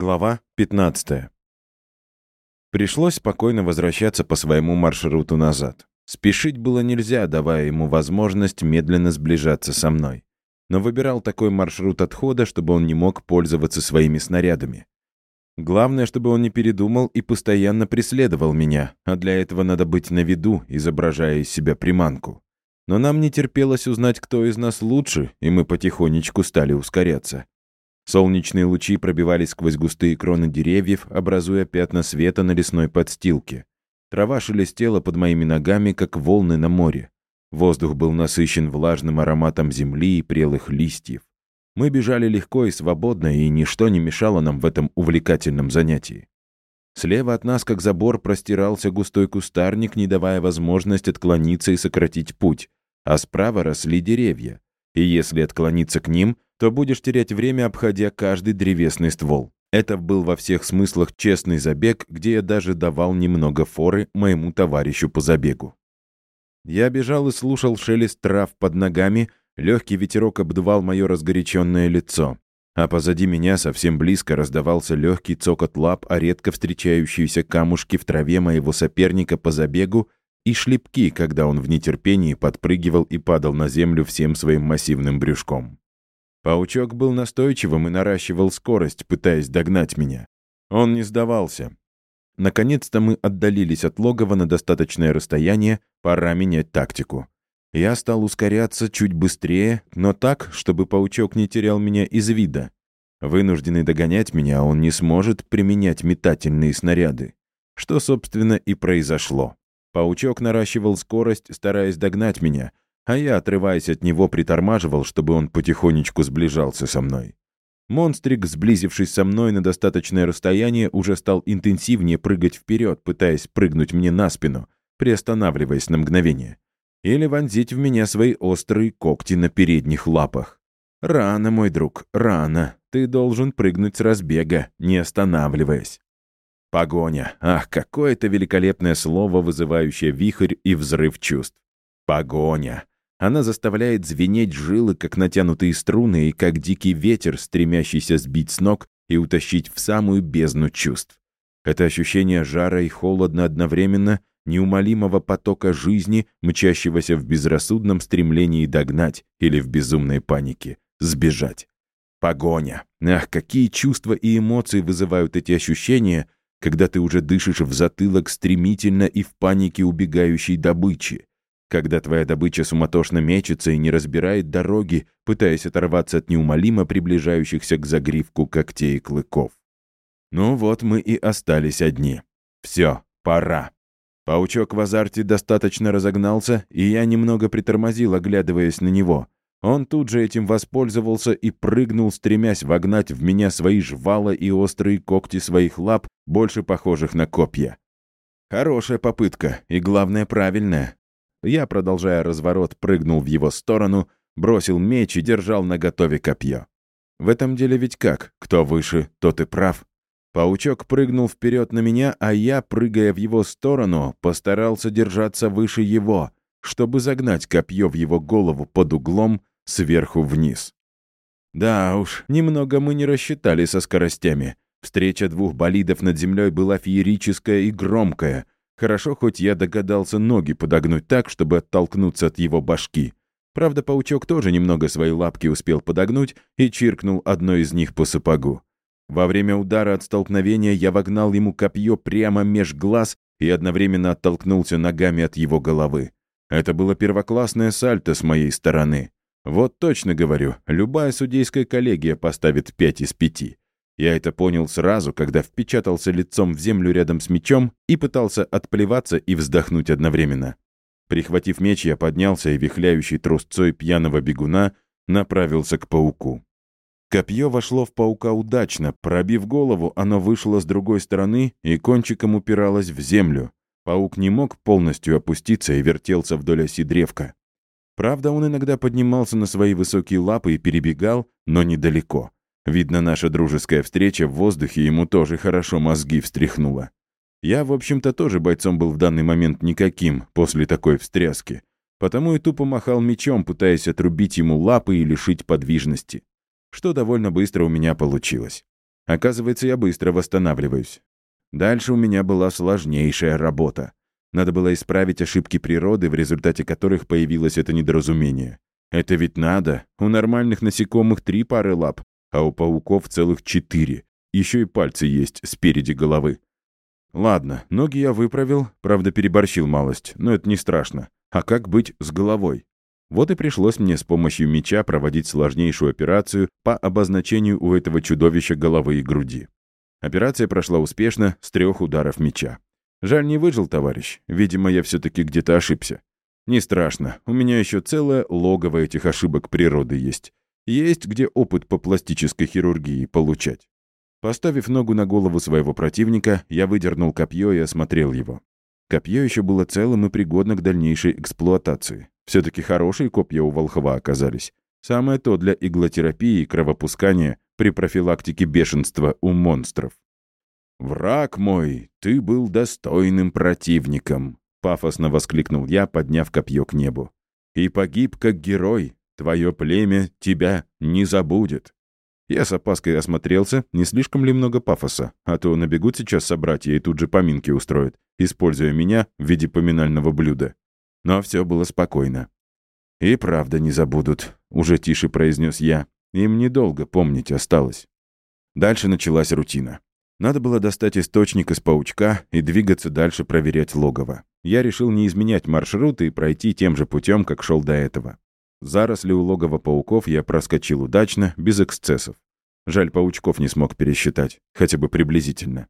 Глава 15. Пришлось спокойно возвращаться по своему маршруту назад. Спешить было нельзя, давая ему возможность медленно сближаться со мной. Но выбирал такой маршрут отхода, чтобы он не мог пользоваться своими снарядами. Главное, чтобы он не передумал и постоянно преследовал меня, а для этого надо быть на виду, изображая из себя приманку. Но нам не терпелось узнать, кто из нас лучше, и мы потихонечку стали ускоряться. Солнечные лучи пробивались сквозь густые кроны деревьев, образуя пятна света на лесной подстилке. Трава шелестела под моими ногами, как волны на море. Воздух был насыщен влажным ароматом земли и прелых листьев. Мы бежали легко и свободно, и ничто не мешало нам в этом увлекательном занятии. Слева от нас, как забор, простирался густой кустарник, не давая возможность отклониться и сократить путь, а справа росли деревья. И если отклониться к ним — то будешь терять время, обходя каждый древесный ствол. Это был во всех смыслах честный забег, где я даже давал немного форы моему товарищу по забегу. Я бежал и слушал шелест трав под ногами, легкий ветерок обдувал мое разгоряченное лицо, а позади меня совсем близко раздавался легкий цокот лап о редко встречающиеся камушки в траве моего соперника по забегу и шлепки, когда он в нетерпении подпрыгивал и падал на землю всем своим массивным брюшком. Паучок был настойчивым и наращивал скорость, пытаясь догнать меня. Он не сдавался. Наконец-то мы отдалились от логова на достаточное расстояние, пора менять тактику. Я стал ускоряться чуть быстрее, но так, чтобы паучок не терял меня из вида. Вынужденный догонять меня, он не сможет применять метательные снаряды. Что, собственно, и произошло. Паучок наращивал скорость, стараясь догнать меня, а я, отрываясь от него, притормаживал, чтобы он потихонечку сближался со мной. Монстрик, сблизившись со мной на достаточное расстояние, уже стал интенсивнее прыгать вперед, пытаясь прыгнуть мне на спину, приостанавливаясь на мгновение. Или вонзить в меня свои острые когти на передних лапах. «Рано, мой друг, рано. Ты должен прыгнуть с разбега, не останавливаясь». Погоня. Ах, какое это великолепное слово, вызывающее вихрь и взрыв чувств. Погоня. Она заставляет звенеть жилы, как натянутые струны, и как дикий ветер, стремящийся сбить с ног и утащить в самую бездну чувств. Это ощущение жара и холодно одновременно, неумолимого потока жизни, мчащегося в безрассудном стремлении догнать или в безумной панике сбежать. Погоня. Ах, какие чувства и эмоции вызывают эти ощущения, когда ты уже дышишь в затылок стремительно и в панике убегающей добычи когда твоя добыча суматошно мечется и не разбирает дороги, пытаясь оторваться от неумолимо приближающихся к загривку когтей и клыков. Ну вот мы и остались одни. Все, пора. Паучок в азарте достаточно разогнался, и я немного притормозил, оглядываясь на него. Он тут же этим воспользовался и прыгнул, стремясь вогнать в меня свои жвала и острые когти своих лап, больше похожих на копья. Хорошая попытка, и главное, правильная. Я, продолжая разворот, прыгнул в его сторону, бросил меч и держал наготове копье. В этом деле ведь как? Кто выше, тот и прав. Паучок прыгнул вперед на меня, а я, прыгая в его сторону, постарался держаться выше его, чтобы загнать копье в его голову под углом сверху вниз. Да уж, немного мы не рассчитали со скоростями. Встреча двух болидов над землей была феерическая и громкая — Хорошо, хоть я догадался ноги подогнуть так, чтобы оттолкнуться от его башки. Правда, паучок тоже немного свои лапки успел подогнуть и чиркнул одной из них по сапогу. Во время удара от столкновения я вогнал ему копье прямо меж глаз и одновременно оттолкнулся ногами от его головы. Это было первоклассное сальто с моей стороны. Вот точно говорю, любая судейская коллегия поставит пять из пяти. Я это понял сразу, когда впечатался лицом в землю рядом с мечом и пытался отплеваться и вздохнуть одновременно. Прихватив меч, я поднялся и, вихляющий трусцой пьяного бегуна, направился к пауку. Копье вошло в паука удачно. Пробив голову, оно вышло с другой стороны и кончиком упиралось в землю. Паук не мог полностью опуститься и вертелся вдоль оси древка. Правда, он иногда поднимался на свои высокие лапы и перебегал, но недалеко. Видно, наша дружеская встреча в воздухе ему тоже хорошо мозги встряхнула. Я, в общем-то, тоже бойцом был в данный момент никаким после такой встряски. Потому и тупо махал мечом, пытаясь отрубить ему лапы и лишить подвижности. Что довольно быстро у меня получилось. Оказывается, я быстро восстанавливаюсь. Дальше у меня была сложнейшая работа. Надо было исправить ошибки природы, в результате которых появилось это недоразумение. Это ведь надо. У нормальных насекомых три пары лап, а у пауков целых четыре. Еще и пальцы есть спереди головы. Ладно, ноги я выправил, правда, переборщил малость, но это не страшно. А как быть с головой? Вот и пришлось мне с помощью меча проводить сложнейшую операцию по обозначению у этого чудовища головы и груди. Операция прошла успешно с трех ударов меча. Жаль, не выжил товарищ. Видимо, я все-таки где-то ошибся. Не страшно, у меня еще целое логово этих ошибок природы есть. Есть где опыт по пластической хирургии получать. Поставив ногу на голову своего противника, я выдернул копье и осмотрел его. Копье еще было целым и пригодно к дальнейшей эксплуатации. Все-таки хорошие копья у волхва оказались. Самое то для иглотерапии и кровопускания при профилактике бешенства у монстров. «Враг мой, ты был достойным противником», — пафосно воскликнул я, подняв копье к небу. «И погиб как герой. Твое племя тебя не забудет». Я с опаской осмотрелся, не слишком ли много пафоса, а то набегут сейчас собратья и тут же поминки устроят, используя меня в виде поминального блюда. Но все было спокойно. «И правда не забудут», — уже тише произнес я. «Им недолго помнить осталось». Дальше началась рутина. Надо было достать источник из паучка и двигаться дальше проверять логово. Я решил не изменять маршрут и пройти тем же путем, как шел до этого. Заросли у логова пауков я проскочил удачно, без эксцессов. Жаль, паучков не смог пересчитать, хотя бы приблизительно.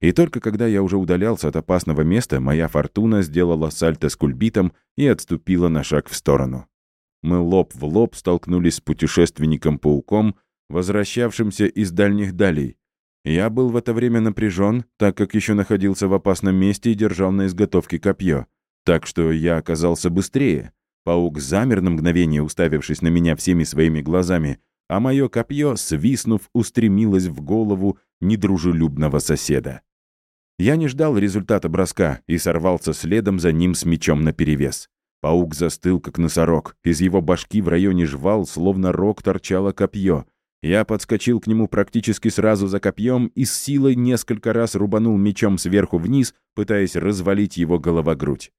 И только когда я уже удалялся от опасного места, моя фортуна сделала сальто с кульбитом и отступила на шаг в сторону. Мы лоб в лоб столкнулись с путешественником-пауком, возвращавшимся из дальних далей. Я был в это время напряжен, так как еще находился в опасном месте и держал на изготовке копье. Так что я оказался быстрее. Паук замер на мгновение, уставившись на меня всеми своими глазами, а мое копье, свистнув, устремилось в голову недружелюбного соседа. Я не ждал результата броска и сорвался следом за ним с мечом наперевес. Паук застыл, как носорог. Из его башки в районе жвал, словно рог, торчало копье. Я подскочил к нему практически сразу за копьем и с силой несколько раз рубанул мечом сверху вниз, пытаясь развалить его головогрудь.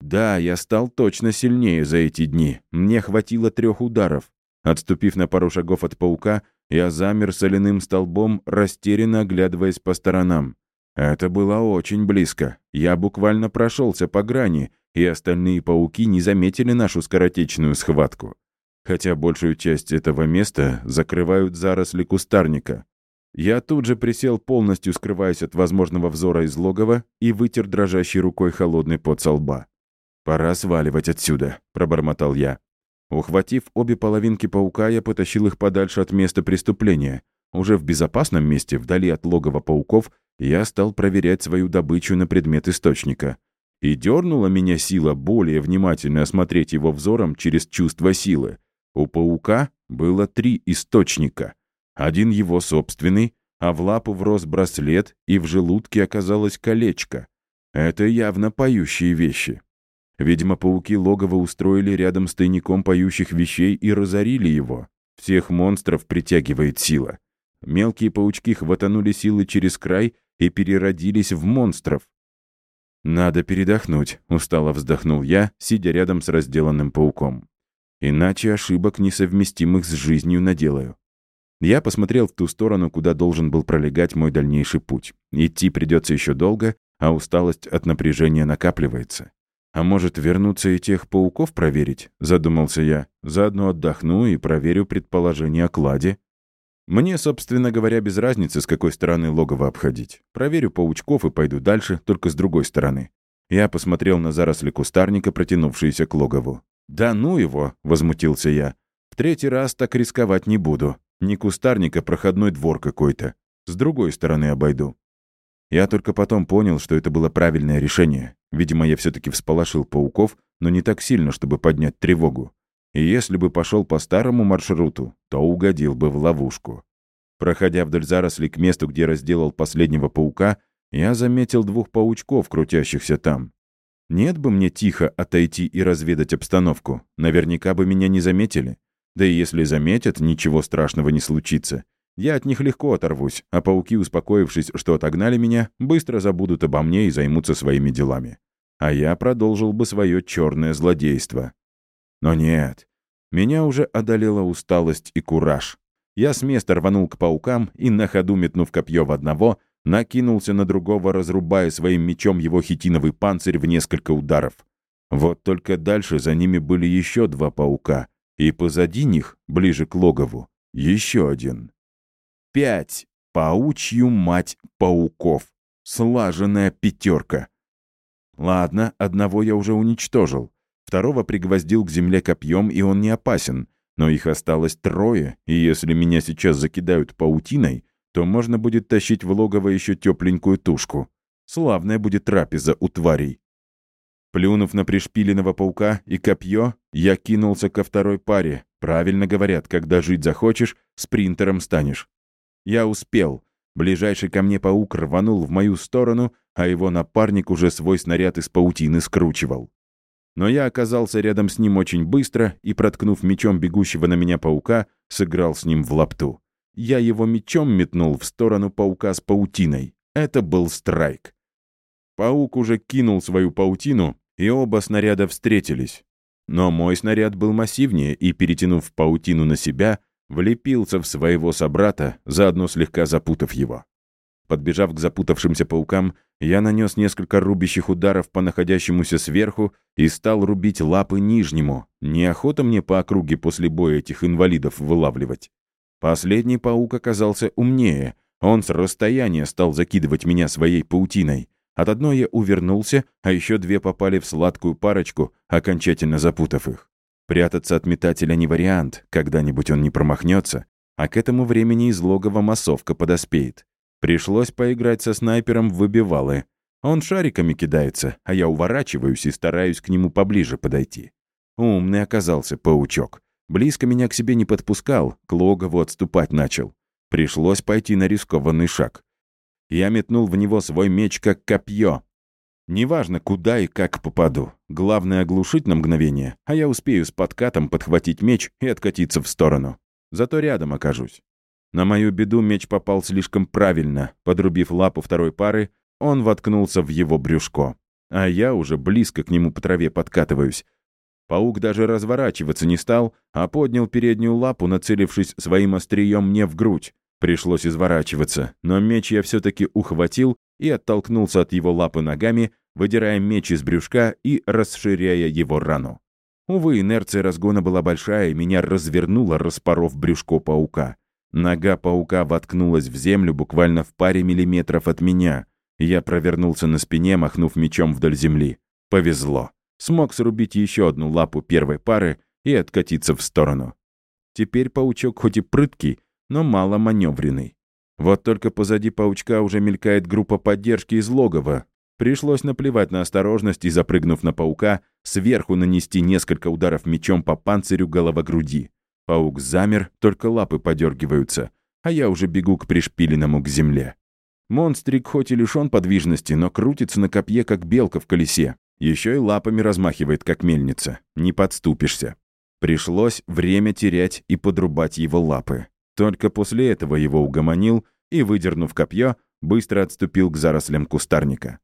Да, я стал точно сильнее за эти дни. Мне хватило трех ударов. Отступив на пару шагов от паука, я замер соляным столбом, растерянно оглядываясь по сторонам. Это было очень близко. Я буквально прошелся по грани, и остальные пауки не заметили нашу скоротечную схватку. Хотя большую часть этого места закрывают заросли кустарника. Я тут же присел, полностью скрываясь от возможного взора из логова, и вытер дрожащей рукой холодный пот со лба. «Пора сваливать отсюда», — пробормотал я. Ухватив обе половинки паука, я потащил их подальше от места преступления. Уже в безопасном месте, вдали от логова пауков, я стал проверять свою добычу на предмет источника. И дернула меня сила более внимательно осмотреть его взором через чувство силы. У паука было три источника. Один его собственный, а в лапу врос браслет, и в желудке оказалось колечко. Это явно поющие вещи. Видимо, пауки логово устроили рядом с тайником поющих вещей и разорили его. Всех монстров притягивает сила. Мелкие паучки хватанули силы через край и переродились в монстров. «Надо передохнуть», — устало вздохнул я, сидя рядом с разделанным пауком. «Иначе ошибок, несовместимых с жизнью, наделаю». Я посмотрел в ту сторону, куда должен был пролегать мой дальнейший путь. Идти придется еще долго, а усталость от напряжения накапливается. «А может, вернуться и тех пауков проверить?» — задумался я. «Заодно отдохну и проверю предположение о кладе». Мне, собственно говоря, без разницы, с какой стороны логово обходить. Проверю паучков и пойду дальше, только с другой стороны. Я посмотрел на заросли кустарника, протянувшиеся к логову. «Да ну его!» — возмутился я. «В третий раз так рисковать не буду. Не кустарник, а проходной двор какой-то. С другой стороны обойду». Я только потом понял, что это было правильное решение. Видимо, я все таки всполошил пауков, но не так сильно, чтобы поднять тревогу. И если бы пошел по старому маршруту, то угодил бы в ловушку. Проходя вдоль зарослей к месту, где разделал последнего паука, я заметил двух паучков, крутящихся там. Нет бы мне тихо отойти и разведать обстановку. Наверняка бы меня не заметили. Да и если заметят, ничего страшного не случится. Я от них легко оторвусь, а пауки, успокоившись, что отогнали меня, быстро забудут обо мне и займутся своими делами. А я продолжил бы свое черное злодейство. Но нет, меня уже одолела усталость и кураж. Я с места рванул к паукам и, на ходу метнув копье в одного, накинулся на другого, разрубая своим мечом его хитиновый панцирь в несколько ударов. Вот только дальше за ними были еще два паука, и позади них, ближе к логову, еще один. Пять! Паучью мать пауков! Слаженная пятерка! Ладно, одного я уже уничтожил. Второго пригвоздил к земле копьем, и он не опасен. Но их осталось трое, и если меня сейчас закидают паутиной, то можно будет тащить в логово еще тепленькую тушку. Славная будет трапеза у тварей. Плюнув на пришпиленного паука и копье, я кинулся ко второй паре. Правильно говорят, когда жить захочешь, спринтером станешь. Я успел. Ближайший ко мне паук рванул в мою сторону, а его напарник уже свой снаряд из паутины скручивал. Но я оказался рядом с ним очень быстро и, проткнув мечом бегущего на меня паука, сыграл с ним в лапту. Я его мечом метнул в сторону паука с паутиной. Это был страйк. Паук уже кинул свою паутину, и оба снаряда встретились. Но мой снаряд был массивнее и, перетянув паутину на себя, влепился в своего собрата, заодно слегка запутав его. Подбежав к запутавшимся паукам, я нанес несколько рубящих ударов по находящемуся сверху и стал рубить лапы нижнему. Неохота мне по округе после боя этих инвалидов вылавливать. Последний паук оказался умнее. Он с расстояния стал закидывать меня своей паутиной. От одной я увернулся, а еще две попали в сладкую парочку, окончательно запутав их. Прятаться от метателя не вариант, когда-нибудь он не промахнется, а к этому времени из логова массовка подоспеет. Пришлось поиграть со снайпером в выбивалы. Он шариками кидается, а я уворачиваюсь и стараюсь к нему поближе подойти. Умный оказался паучок. Близко меня к себе не подпускал, к логову отступать начал. Пришлось пойти на рискованный шаг. Я метнул в него свой меч как копье. Неважно, куда и как попаду. Главное — оглушить на мгновение, а я успею с подкатом подхватить меч и откатиться в сторону. Зато рядом окажусь. На мою беду меч попал слишком правильно. Подрубив лапу второй пары, он воткнулся в его брюшко. А я уже близко к нему по траве подкатываюсь. Паук даже разворачиваться не стал, а поднял переднюю лапу, нацелившись своим острием мне в грудь. Пришлось изворачиваться, но меч я все-таки ухватил и оттолкнулся от его лапы ногами, выдирая меч из брюшка и расширяя его рану. Увы, инерция разгона была большая, и меня развернуло, распоров брюшко паука. Нога паука воткнулась в землю буквально в паре миллиметров от меня. Я провернулся на спине, махнув мечом вдоль земли. Повезло. Смог срубить еще одну лапу первой пары и откатиться в сторону. Теперь паучок хоть и прыткий, но мало маневренный. Вот только позади паучка уже мелькает группа поддержки из логова. Пришлось наплевать на осторожность и, запрыгнув на паука, сверху нанести несколько ударов мечом по панцирю голова-груди. Паук замер, только лапы подергиваются, а я уже бегу к пришпиленному к земле. Монстрик хоть и лишён подвижности, но крутится на копье, как белка в колесе. Еще и лапами размахивает, как мельница. Не подступишься. Пришлось время терять и подрубать его лапы. Только после этого его угомонил и, выдернув копье, быстро отступил к зарослям кустарника.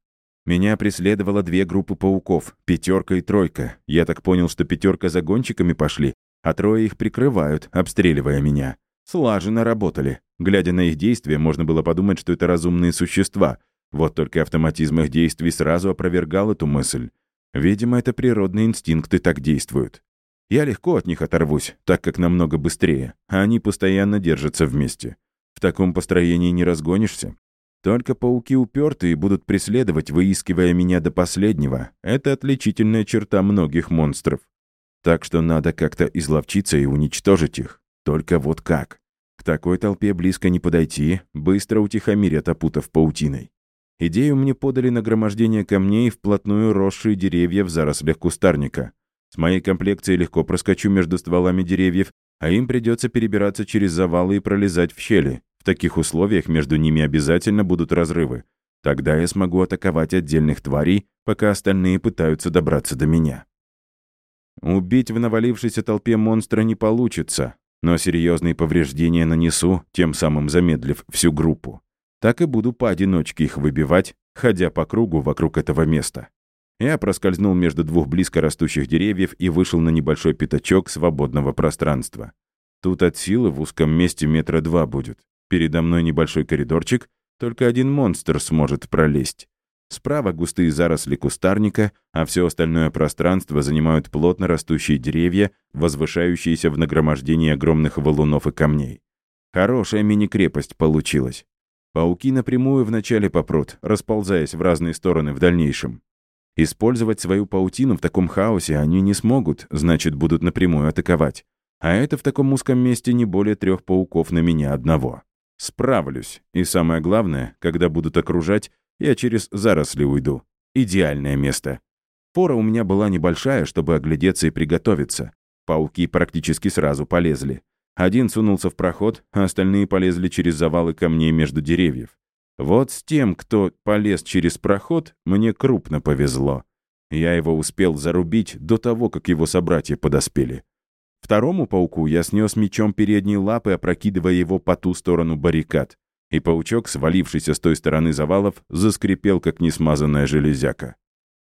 Меня преследовало две группы пауков, пятерка и тройка. Я так понял, что пятерка за гонщиками пошли, а трое их прикрывают, обстреливая меня. Слаженно работали. Глядя на их действия, можно было подумать, что это разумные существа. Вот только автоматизм их действий сразу опровергал эту мысль. Видимо, это природные инстинкты так действуют. Я легко от них оторвусь, так как намного быстрее, а они постоянно держатся вместе. В таком построении не разгонишься. Только пауки упертые будут преследовать, выискивая меня до последнего. Это отличительная черта многих монстров. Так что надо как-то изловчиться и уничтожить их. Только вот как? К такой толпе близко не подойти, быстро утихомирят, опутав паутиной. Идею мне подали нагромождение камней вплотную росшие деревья в зарослях кустарника. С моей комплекцией легко проскочу между стволами деревьев, а им придется перебираться через завалы и пролезать в щели. В таких условиях между ними обязательно будут разрывы. Тогда я смогу атаковать отдельных тварей, пока остальные пытаются добраться до меня. Убить в навалившейся толпе монстра не получится. но серьезные повреждения нанесу, тем самым замедлив всю группу. Так и буду поодиночке их выбивать, ходя по кругу вокруг этого места. Я проскользнул между двух близко растущих деревьев и вышел на небольшой пятачок свободного пространства. Тут от силы в узком месте метра два будет. Передо мной небольшой коридорчик, только один монстр сможет пролезть. Справа густые заросли кустарника, а все остальное пространство занимают плотно растущие деревья, возвышающиеся в нагромождении огромных валунов и камней. Хорошая мини-крепость получилась. Пауки напрямую вначале попрут, расползаясь в разные стороны в дальнейшем. Использовать свою паутину в таком хаосе они не смогут, значит, будут напрямую атаковать. А это в таком узком месте не более трех пауков на меня одного. Справлюсь. И самое главное, когда будут окружать, я через заросли уйду. Идеальное место. Фора у меня была небольшая, чтобы оглядеться и приготовиться. Пауки практически сразу полезли. Один сунулся в проход, а остальные полезли через завалы камней между деревьев. Вот с тем, кто полез через проход, мне крупно повезло. Я его успел зарубить до того, как его собратья подоспели. Второму пауку я снес мечом передней лапы, опрокидывая его по ту сторону баррикад. И паучок, свалившийся с той стороны завалов, заскрипел, как несмазанная железяка.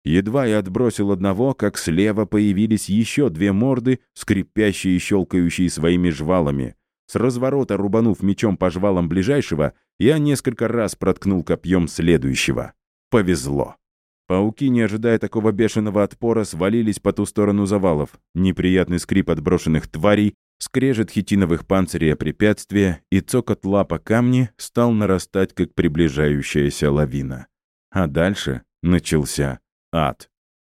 Едва я отбросил одного, как слева появились еще две морды, скрипящие и щелкающие своими жвалами. С разворота рубанув мечом по жвалам ближайшего, я несколько раз проткнул копьем следующего. Повезло. Пауки, не ожидая такого бешеного отпора, свалились по ту сторону завалов. Неприятный скрип отброшенных тварей, скрежет хитиновых панцирей о препятствия и цокот лапа камни стал нарастать, как приближающаяся лавина. А дальше начался ад.